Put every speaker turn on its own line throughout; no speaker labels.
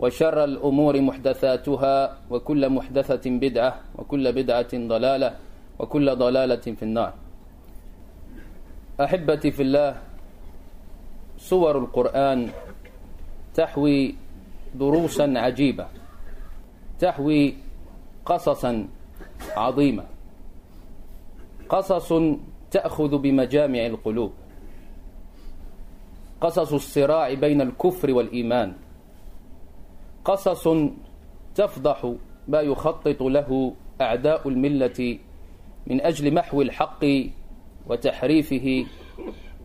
وشر الأمور محدثاتها وكل محدثة بدعة وكل بدعة ضلالة وكل ضلالة في النار. أحبتي في الله صور القرآن تحوي دروسا عجيبة تحوي قصصا عظيمة. قصص تأخذ بمجامع القلوب. قصص الصراع بين الكفر والإيمان. قصص تفضح ما يخطط له أعداء الملة من أجل محو الحق وتحريفه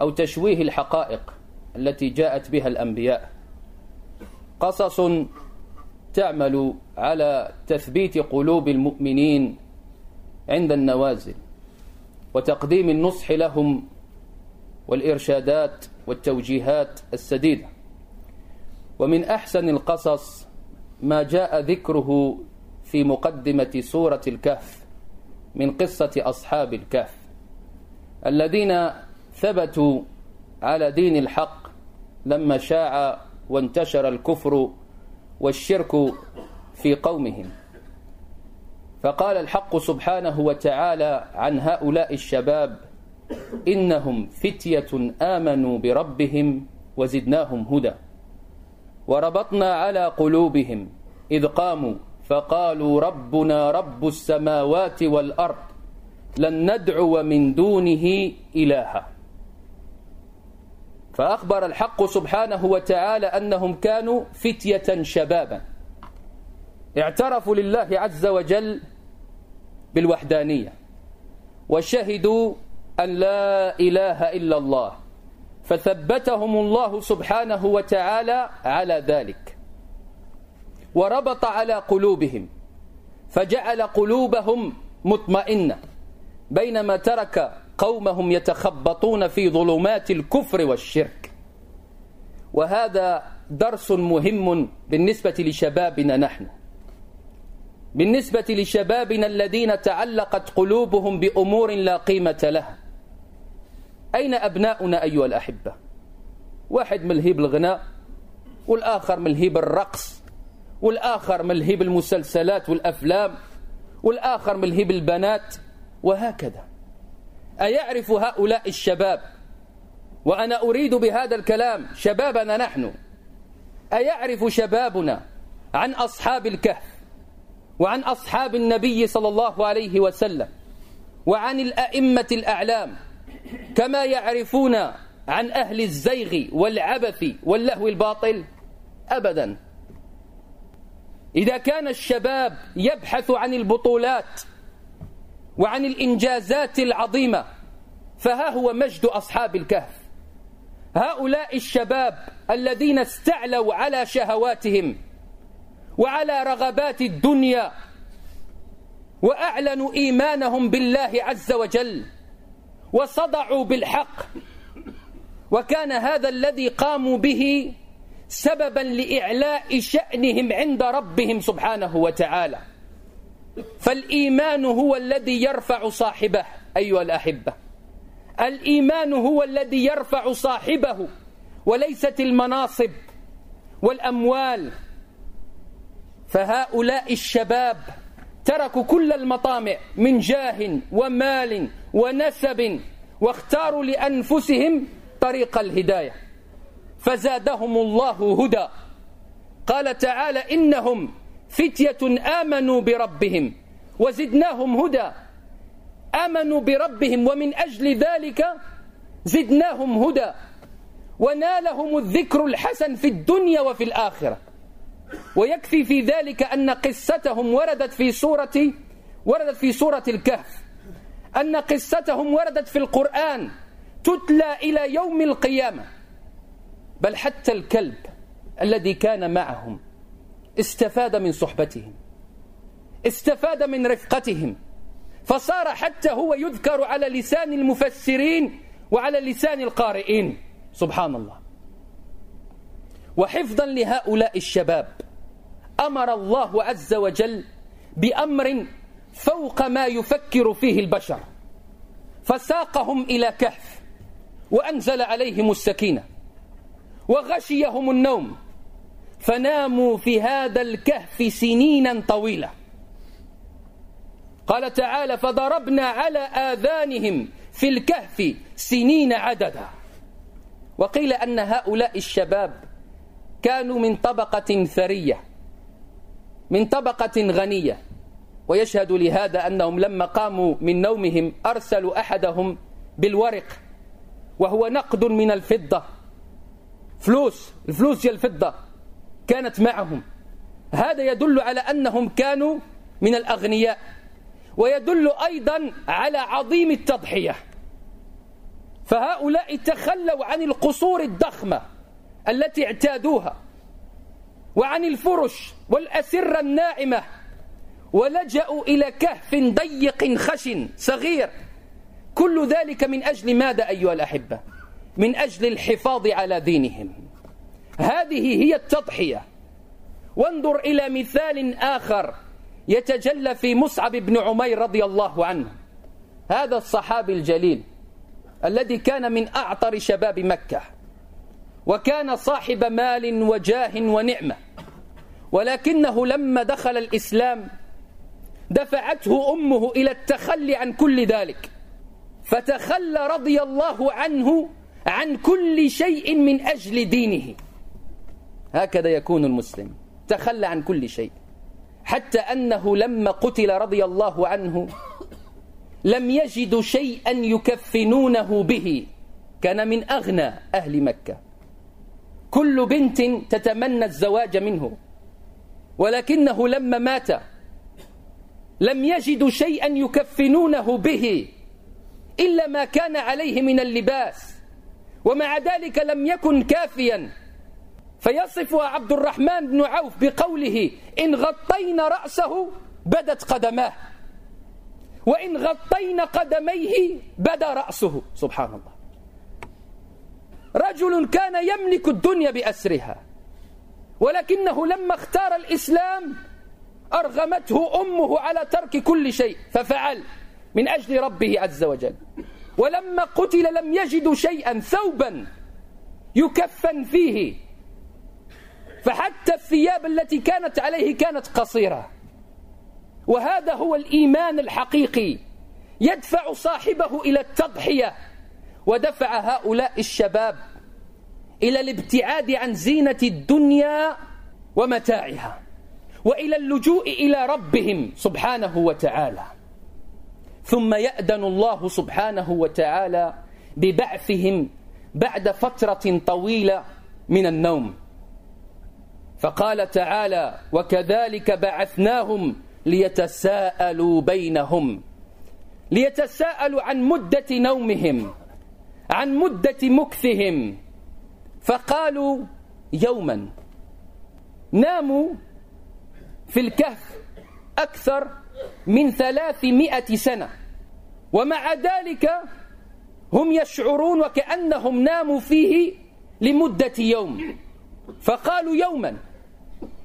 أو تشويه الحقائق التي جاءت بها الأنبياء. قصص تعمل على تثبيت قلوب المؤمنين عند النوازل وتقديم النصح لهم والإرشادات والتوجيهات السديدة. ومن أحسن القصص ما جاء ذكره في مقدمة سورة الكهف من قصة أصحاب الكهف الذين ثبتوا على دين الحق لما شاع وانتشر الكفر والشرك في قومهم. فقال الحق سبحانه وتعالى عن هؤلاء الشباب إنهم فتية آمنوا بربهم وزدناهم هدى. وربطنا على قلوبهم إذ قاموا فقالوا ربنا رب السماوات والأرض لن ندعو من دونه إلها. فأخبر الحق سبحانه وتعالى أنهم كانوا فتية شبابا. اعترفوا لله عز وجل بالوحدانية وشهدوا أن لا إله إلا الله. فثبتهم الله سبحانه وتعالى على ذلك. وربط على قلوبهم فجعل قلوبهم مطمئنة بينما ترك قومهم يتخبطون في ظلمات الكفر والشرك. وهذا درس مهم بالنسبة لشبابنا نحن. بالنسبة لشبابنا الذين تعلقت قلوبهم بأمور لا قيمة لها. أين أبناؤنا أيها الأحبة؟ واحد ملهيب الغناء والآخر ملهيب الرقص والآخر ملهيب المسلسلات والأفلام والآخر ملهيب البنات وهكذا. أيعرف هؤلاء الشباب؟ وأنا أريد بهذا الكلام شبابنا نحن. أيعرف شبابنا عن أصحاب الكهف وعن أصحاب النبي صلى الله عليه وسلم وعن الأئمة الأعلام كما يعرفون عن أهل الزيغ والعبث واللهو الباطل أبدا. إذا كان الشباب يبحث عن البطولات وعن الإنجازات العظيمة فها هو مجد أصحاب الكهف. هؤلاء الشباب الذين استعلوا على شهواتهم وعلى رغبات الدنيا وأعلنوا إيمانهم بالله عز وجل وصدعوا بالحق. وكان هذا الذي قاموا به سببا لإعلاء شأنهم عند ربهم سبحانه وتعالى. فالإيمان هو الذي يرفع صاحبه أيها الأحبة. الإيمان هو الذي يرفع صاحبه وليست المناصب والأموال. فهؤلاء الشباب تركوا كل المطامع من جاه ومال ونسب واختاروا لأنفسهم طريق الهداية. فزادهم الله هدى. قال تعالى إنهم فتية آمنوا بربهم وزدناهم هدى. آمنوا بربهم ومن أجل ذلك زدناهم هدى. ونالهم الذكر الحسن في الدنيا وفي الآخرة. ويكفي في ذلك أن قصتهم وردت في سورة وردت في سورة الكهف. أن قصتهم وردت في القرآن تتلى إلى يوم القيامة. بل حتى الكلب الذي كان معهم استفاد من صحبتهم استفاد من رفقتهم فصار حتى هو يذكر على لسان المفسرين وعلى لسان القارئين. سبحان الله. وحفظا لهؤلاء الشباب أمر الله عز وجل بأمر فوق ما يفكر فيه البشر. فساقهم إلى كهف وأنزل عليهم السكينة وغشيهم النوم. فناموا في هذا الكهف سنينا طويلة. قال تعالى فضربنا على آذانهم في الكهف سنين عددا. وقيل أن هؤلاء الشباب كانوا من طبقة ثرية من طبقة غنية. ويشهد لهذا أنهم لما قاموا من نومهم أرسلوا أحدهم بالورق وهو نقد من الفضة. فلوس الفلوس هي الفضة كانت معهم. هذا يدل على أنهم كانوا من الأغنياء ويدل أيضا على عظيم التضحية. فهؤلاء تخلوا عن القصور الضخمة التي اعتادوها وعن الفرش والأسرة الناعمة ولجأوا إلى كهف ضيق خشن صغير. كل ذلك من أجل ماذا أيها الأحبة؟ من أجل الحفاظ على دينهم. هذه هي التضحية. وانظر إلى مثال آخر يتجلى في مصعب بن عمير رضي الله عنه. هذا الصحابي الجليل الذي كان من أعطر شباب مكة. وكان صاحب مال وجاه ونعمة. ولكنه لما دخل الإسلام دفعته أمه إلى التخلي عن كل ذلك. فتخلى رضي الله عنه عن كل شيء من أجل دينه. هكذا يكون المسلم. تخلى عن كل شيء. حتى أنه لما قتل رضي الله عنه لم يجدوا شيئا يكفنونه به. كان من أغنى أهل مكة. كل بنت تتمنى الزواج منه. ولكنه لما مات لم يجدوا شيئا يكفنونه به إلا ما كان عليه من اللباس. ومع ذلك لم يكن كافيا. فيصفها عبد الرحمن بن عوف بقوله إن غطينا رأسه بدت قدماه. وإن غطينا قدميه بدا رأسه. سبحان الله. رجل كان يملك الدنيا بأسرها ولكنه لما اختار الإسلام أرغمته أمه على ترك كل شيء ففعل من أجل ربه عز وجل. ولما قتل لم يجدوا شيئا ثوبا يكفن فيه. فحتى الثياب التي كانت عليه كانت قصيرة. وهذا هو الإيمان الحقيقي. يدفع صاحبه إلى التضحية. ودفع هؤلاء الشباب إلى الابتعاد عن زينة الدنيا ومتاعها. وإلى اللجوء إلى ربهم سبحانه وتعالى. ثم يأذن الله سبحانه وتعالى ببعثهم بعد فترة طويلة من النوم. فقال تعالى وكذلك بعثناهم ليتساءلوا بينهم ليتساءلوا عن مدة نومهم عن مدة مكثهم فقالوا يوما ناموا في الكهف أكثر من ثلاثمائة سنة. ومع ذلك هم يشعرون وكأنهم ناموا فيه لمدة يوم. فقالوا يوما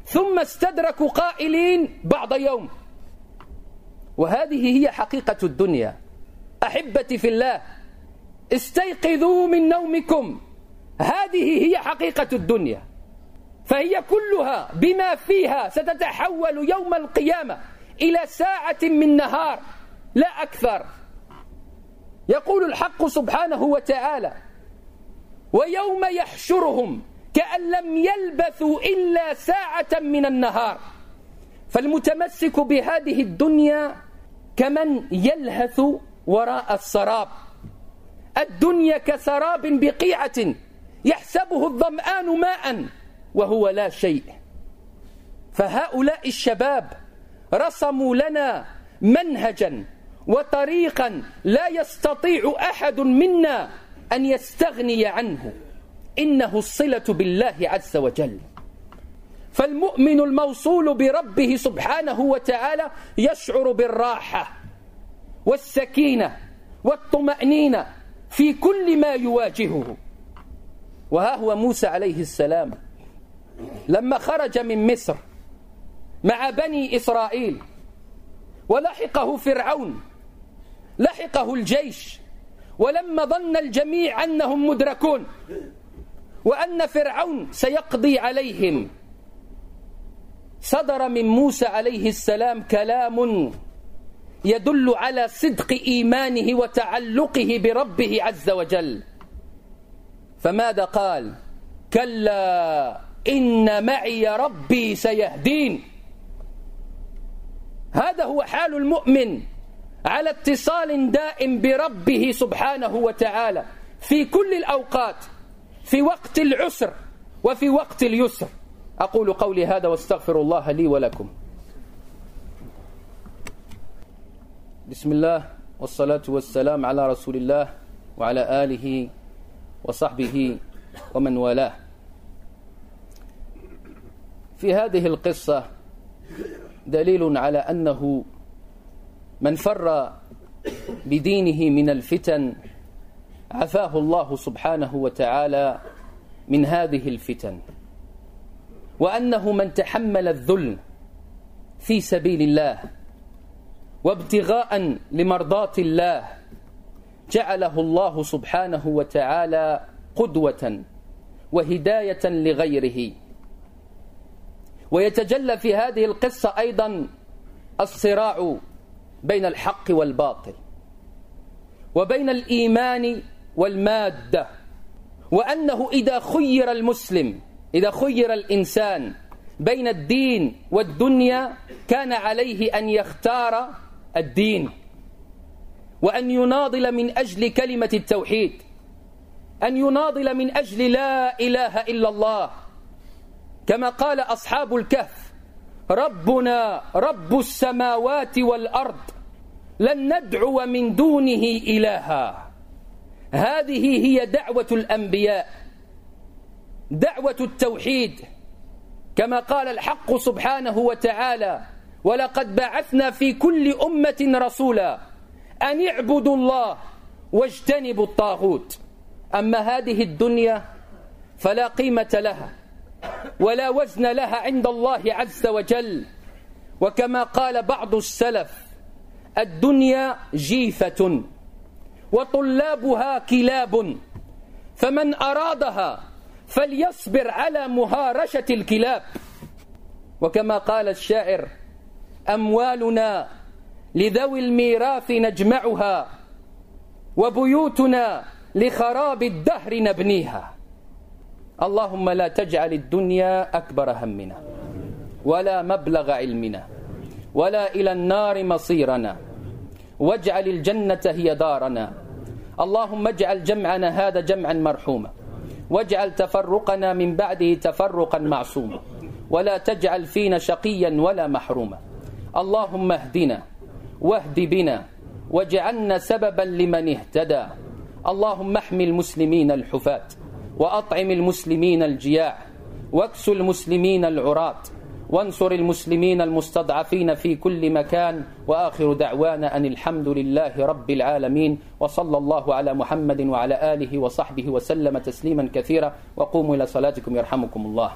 ثم استدركوا قائلين بعض يوم. وهذه هي حقيقة الدنيا. أحبتي في الله استيقظوا من نومكم. هذه هي حقيقة الدنيا. فهي كلها بما فيها ستتحول يوم القيامة إلى ساعة من نهار لا أكثر. يقول الحق سبحانه وتعالى ويوم يحشرهم كأن لم يلبثوا إلا ساعة من النهار. فالمتمسك بهذه الدنيا كمن يلهث وراء السراب. الدنيا كسراب بقيعة يحسبه الظمآن ماء. وهو لا شيء. فهؤلاء الشباب رسموا لنا منهجا وطريقا لا يستطيع أحد منا أن يستغني عنه. إنه الصلة بالله عز وجل. فالمؤمن الموصول بربه سبحانه وتعالى يشعر بالراحة والسكينة والطمأنينة في كل ما يواجهه. وها هو موسى عليه السلام. لما خرج من مصر مع بني إسرائيل ولحقه فرعون لحقه الجيش ولما ظن الجميع أنهم مدركون وأن فرعون سيقضي عليهم صدر من موسى عليه السلام كلام يدل على صدق إيمانه وتعلقه بربه عز وجل. فماذا قال؟ كلا إن معي ربي سيهدين. هذا هو حال المؤمن على اتصال دائم بربه سبحانه وتعالى في كل الأوقات في وقت العسر وفي وقت اليسر. أقول قولي هذا واستغفر الله لي ولكم. بسم الله والصلاة والسلام على رسول الله وعلى آله وصحبه ومن والاه. في هذه القصة دليل على أنه من فر بدينه من الفتن عفاه الله سبحانه وتعالى من هذه الفتن. وأنه من تحمل الذل في سبيل الله وابتغاء لمرضاة الله جعله الله سبحانه وتعالى قدوة وهداية لغيره. ويتجلى في هذه القصة أيضا الصراع بين الحق والباطل وبين الإيمان والمادة وأنه إذا خير المسلم إذا خير الإنسان بين الدين والدنيا كان عليه أن يختار الدين وأن يناضل من أجل كلمة التوحيد أن يناضل من أجل لا إله إلا الله. كما قال أصحاب الكهف ربنا رب السماوات والأرض لن ندعو من دونه إلها. هذه هي دعوة الأنبياء دعوة التوحيد. كما قال الحق سبحانه وتعالى ولقد بعثنا في كل أمة رسولا أن اعبدوا الله واجتنبوا الطاغوت. أما هذه الدنيا فلا قيمة لها. ولا وزن لها عند الله عز وجل. وكما قال بعض السلف الدنيا جيفة وطلابها كلاب فمن أرادها فليصبر على مهارشة الكلاب. وكما قال الشاعر أموالنا لذوي الميراث نجمعها وبيوتنا لخراب الدهر نبنيها. اللهم لا تجعل الدنيا أكبر همنا ولا مبلغ علمنا ولا إلى النار مصيرنا. واجعل الجنة هي دارنا. اللهم اجعل جمعنا هذا جمعا مرحوما. واجعل تفرقنا من بعده تفرقا معصوما. ولا تجعل فينا شقيا ولا محروما. اللهم اهدنا واهد بنا واجعلنا سببا لمن اهتدى. اللهم احمي المسلمين الحفاة. وأطعم المسلمين الجياع واكسو المسلمين العراة وانصر المسلمين المستضعفين في كل مكان وآخر دعوانا أن الحمد لله رب العالمين وصلى الله على محمد وعلى آله وصحبه وسلم تسليما كثيرا وقوموا إلى صلاتكم يرحمكم الله.